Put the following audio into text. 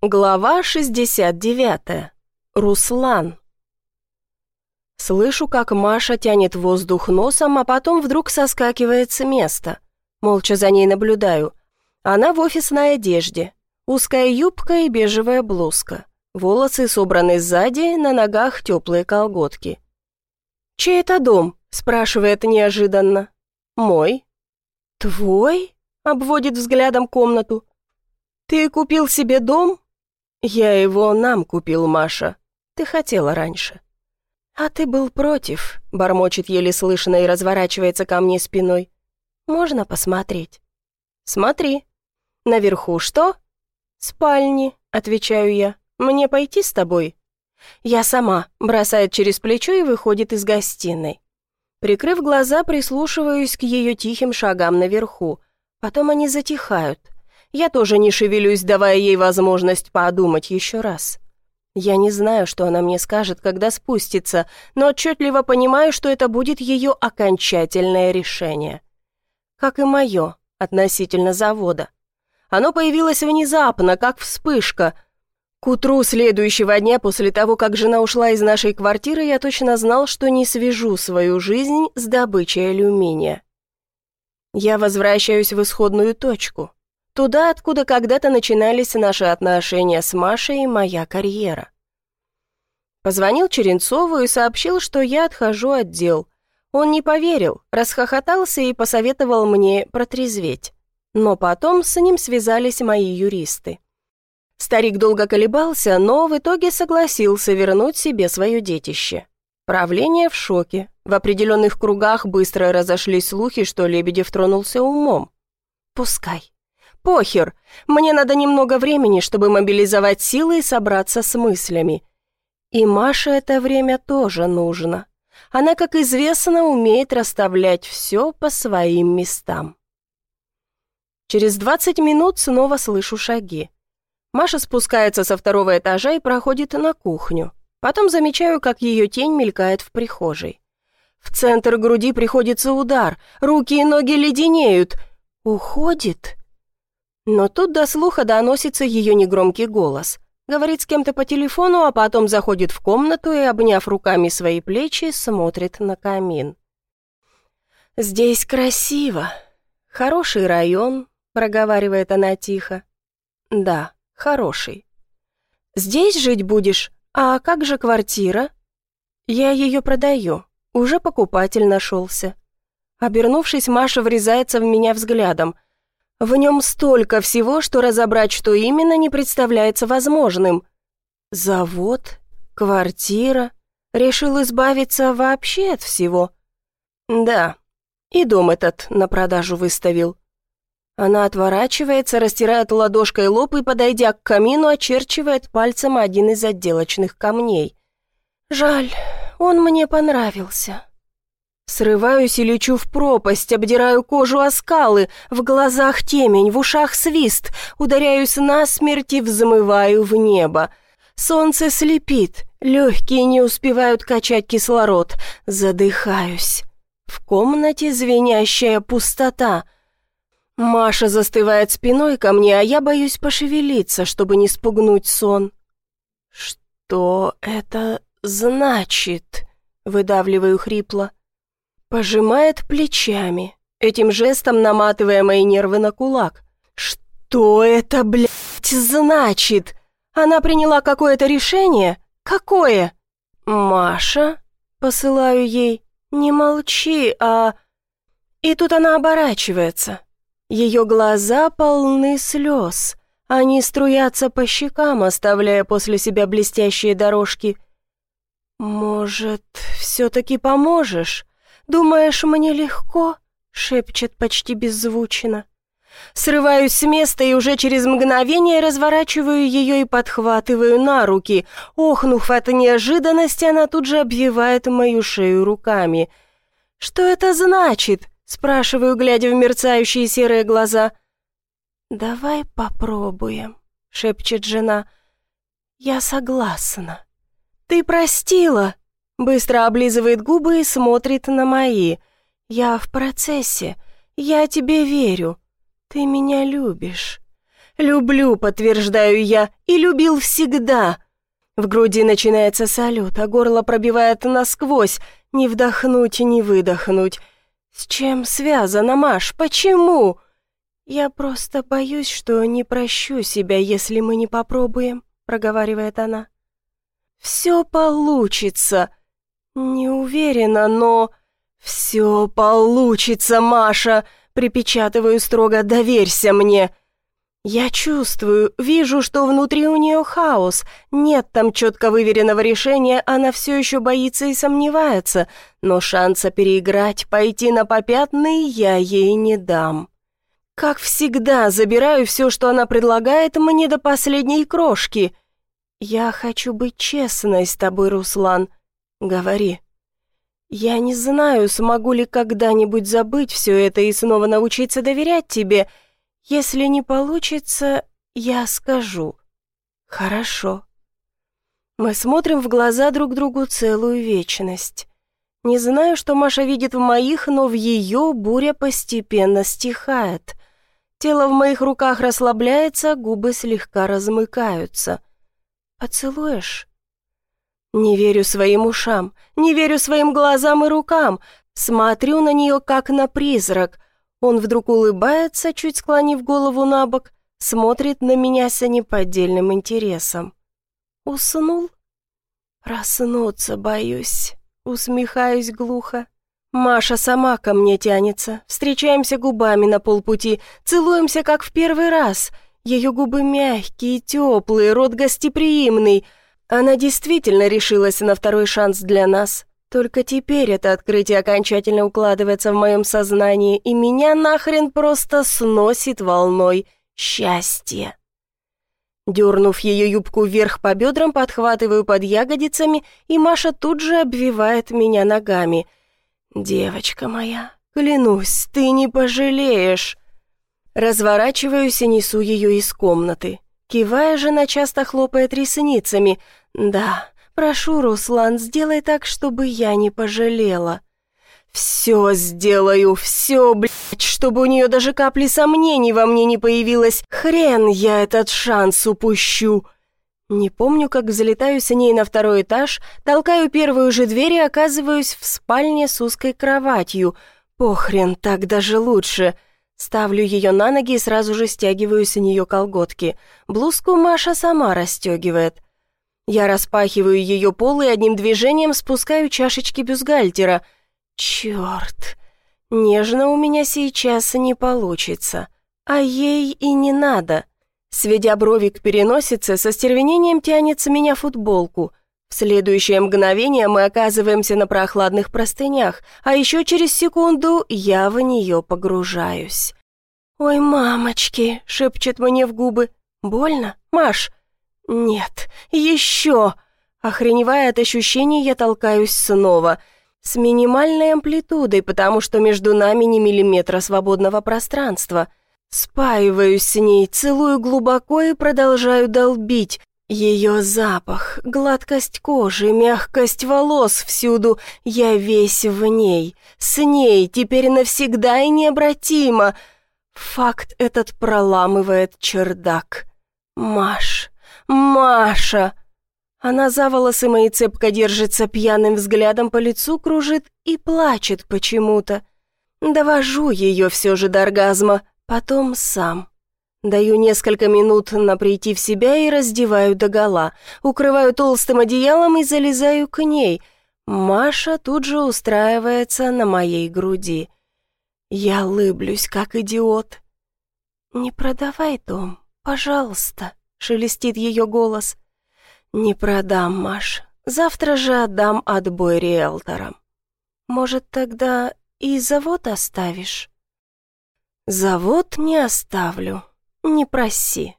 Глава 69. Руслан. Слышу, как Маша тянет воздух носом, а потом вдруг соскакивает с места. Молча за ней наблюдаю. Она в офисной одежде. Узкая юбка и бежевая блузка. Волосы собраны сзади, на ногах теплые колготки. «Чей это дом?» – спрашивает неожиданно. «Мой». «Твой?» – обводит взглядом комнату. «Ты купил себе дом?» «Я его нам купил, Маша. Ты хотела раньше». «А ты был против», — бормочет еле слышно и разворачивается ко мне спиной. «Можно посмотреть?» «Смотри». «Наверху что?» «Спальни», — отвечаю я. «Мне пойти с тобой?» «Я сама», — бросает через плечо и выходит из гостиной. Прикрыв глаза, прислушиваюсь к ее тихим шагам наверху. Потом они затихают — я тоже не шевелюсь, давая ей возможность подумать еще раз. Я не знаю, что она мне скажет, когда спустится, но отчетливо понимаю, что это будет ее окончательное решение. Как и мое относительно завода. Оно появилось внезапно, как вспышка. К утру следующего дня, после того, как жена ушла из нашей квартиры, я точно знал, что не свяжу свою жизнь с добычей алюминия. Я возвращаюсь в исходную точку. Туда, откуда когда-то начинались наши отношения с Машей и моя карьера. Позвонил Черенцову и сообщил, что я отхожу от дел. Он не поверил, расхохотался и посоветовал мне протрезветь. Но потом с ним связались мои юристы. Старик долго колебался, но в итоге согласился вернуть себе свое детище. Правление в шоке. В определенных кругах быстро разошлись слухи, что Лебедев тронулся умом. Пускай. Похер, мне надо немного времени, чтобы мобилизовать силы и собраться с мыслями. И Маше это время тоже нужно. Она, как известно, умеет расставлять все по своим местам. Через 20 минут снова слышу шаги. Маша спускается со второго этажа и проходит на кухню. Потом замечаю, как ее тень мелькает в прихожей. В центр груди приходится удар, руки и ноги леденеют. Уходит? Но тут до слуха доносится ее негромкий голос. Говорит с кем-то по телефону, а потом заходит в комнату и, обняв руками свои плечи, смотрит на камин. «Здесь красиво. Хороший район», — проговаривает она тихо. «Да, хороший. Здесь жить будешь? А как же квартира?» «Я ее продаю. Уже покупатель нашелся». Обернувшись, Маша врезается в меня взглядом — в нем столько всего, что разобрать, что именно, не представляется возможным. Завод, квартира, решил избавиться вообще от всего. Да, и дом этот на продажу выставил. Она отворачивается, растирает ладошкой лоб и, подойдя к камину, очерчивает пальцем один из отделочных камней. Жаль, он мне понравился. Срываюсь и лечу в пропасть, обдираю кожу о скалы, в глазах темень, в ушах свист, ударяюсь насмерть и взмываю в небо. Солнце слепит, легкие не успевают качать кислород, задыхаюсь. В комнате звенящая пустота. Маша застывает спиной ко мне, а я боюсь пошевелиться, чтобы не спугнуть сон. «Что это значит?» — выдавливаю хрипло. Пожимает плечами, этим жестом наматывая мои нервы на кулак. «Что это, блядь, значит? Она приняла какое-то решение? Какое?» «Маша?» — посылаю ей. «Не молчи, а...» И тут она оборачивается. Ее глаза полны слез. Они струятся по щекам, оставляя после себя блестящие дорожки. «Может, все-таки поможешь?» «Думаешь, мне легко?» — шепчет почти беззвучно. Срываюсь с места и уже через мгновение разворачиваю ее и подхватываю на руки. Охнув от неожиданности, она тут же обвивает мою шею руками. «Что это значит?» — спрашиваю, глядя в мерцающие серые глаза. «Давай попробуем», — шепчет жена. «Я согласна». «Ты простила?» Быстро облизывает губы и смотрит на мои. «Я в процессе. Я тебе верю. Ты меня любишь. Люблю, подтверждаю я, и любил всегда. В груди начинается салют, а горло пробивает насквозь. Не вдохнуть и не выдохнуть. С чем связано, Маш? Почему? Я просто боюсь, что не прощу себя, если мы не попробуем, проговаривает она. Все получится. Не уверена, но... Все получится, Маша, припечатываю строго, доверься мне. Я чувствую, вижу, что внутри у нее хаос. Нет там четко выверенного решения, она все еще боится и сомневается. Но шанса переиграть, пойти на попятный я ей не дам. Как всегда, забираю все, что она предлагает мне до последней крошки — «Я хочу быть честной с тобой, Руслан. Говори». «Я не знаю, смогу ли когда-нибудь забыть все это и снова научиться доверять тебе. Если не получится, я скажу». «Хорошо». Мы смотрим в глаза друг другу целую вечность. Не знаю, что Маша видит в моих, но в ее буря постепенно стихает. Тело в моих руках расслабляется, губы слегка размыкаются. «Поцелуешь?» Не верю своим ушам, не верю своим глазам и рукам. Смотрю на нее, как на призрак. Он вдруг улыбается, чуть склонив голову на бок, смотрит на меня с неподдельным интересом. Уснул? Проснуться боюсь. Усмехаюсь глухо. Маша сама ко мне тянется. Встречаемся губами на полпути, целуемся, как в первый раз — ее губы мягкие, теплые, рот гостеприимный. Она действительно решилась на второй шанс для нас. Только теперь это открытие окончательно укладывается в моем сознании, и меня нахрен просто сносит волной счастья. Дернув ее юбку вверх по бедрам, подхватываю под ягодицами, и Маша тут же обвивает меня ногами. «Девочка моя, клянусь, ты не пожалеешь!» Разворачиваюсь и несу ее из комнаты. Кивая, жена часто хлопает ресницами. «Да, прошу, Руслан, сделай так, чтобы я не пожалела». «Все сделаю, все, блядь, чтобы у нее даже капли сомнений во мне не появилось. Хрен я этот шанс упущу». Не помню, как взлетаю с ней на второй этаж, толкаю первую же дверь и оказываюсь в спальне с узкой кроватью. Похрен, так даже лучше. Ставлю ее на ноги и сразу же стягиваю с нее колготки. Блузку Маша сама расстегивает. Я распахиваю ее пол и одним движением спускаю чашечки бюстгальтера. Черт, нежно у меня сейчас не получится. А ей и не надо. Сведя брови к переносице, со стервенением тянется меня футболку. В следующее мгновение мы оказываемся на прохладных простынях, а еще через секунду я в нее погружаюсь. «Ой, мамочки!» — шепчет мне в губы. «Больно, Маш?» «Нет, еще!» Охреневая от ощущений, я толкаюсь снова. С минимальной амплитудой, потому что между нами ни миллиметра свободного пространства. Спаиваюсь с ней, целую глубоко и продолжаю долбить, ее запах, гладкость кожи, мягкость волос всюду, я весь в ней, с ней, теперь навсегда и необратимо. Факт этот проламывает чердак. Маш, Маша! Она за волосы мои цепко держится, пьяным взглядом по лицу кружит и плачет почему-то. Довожу ее все же до оргазма, потом сам. Даю несколько минут на прийти в себя и раздеваю догола, укрываю толстым одеялом и залезаю к ней. Маша тут же устраивается на моей груди. Я лыблюсь, как идиот. «Не продавай дом, пожалуйста», — шелестит ее голос. «Не продам, Маш. Завтра же отдам отбой риэлторам. Может, тогда и завод оставишь?» «Завод не оставлю», «Не проси».